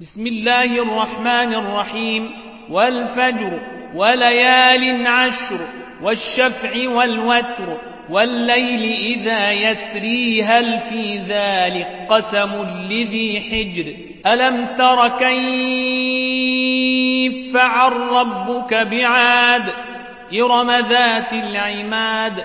بسم الله الرحمن الرحيم. والفجر وليال عشر والشفع والوتر والليل إذا يسري هل في ذلك قسم لذي حجر؟ ألم تر كيف فعل ربك بعاد؟ إرم ذات العماد.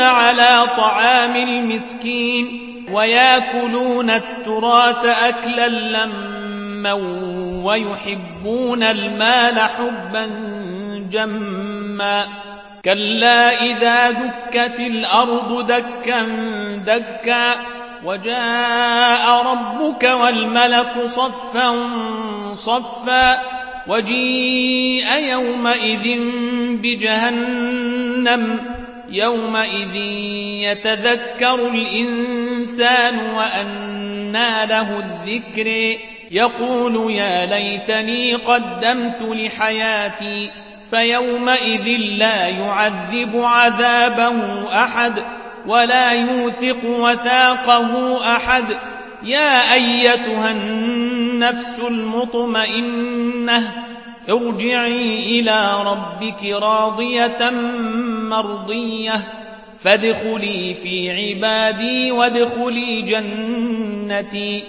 على طعام المسكين وياكلون التراث أكلا لما ويحبون المال حبا جما كلا إذا دكت الأرض دكا دكا وجاء ربك والملك صفا صفا وجيء يومئذ بجهنم يومئذ يتذكر الإنسان وأنى له الذكر. يقول يا ليتني قدمت لحياتي فيومئذ لا يعذب عذابه أحد ولا يوثق وثاقه أحد. يا أيتها النفس المطمئنة ارجعي إلى ربك راضية مرضية فادخلي في عبادي وادخلي جنتي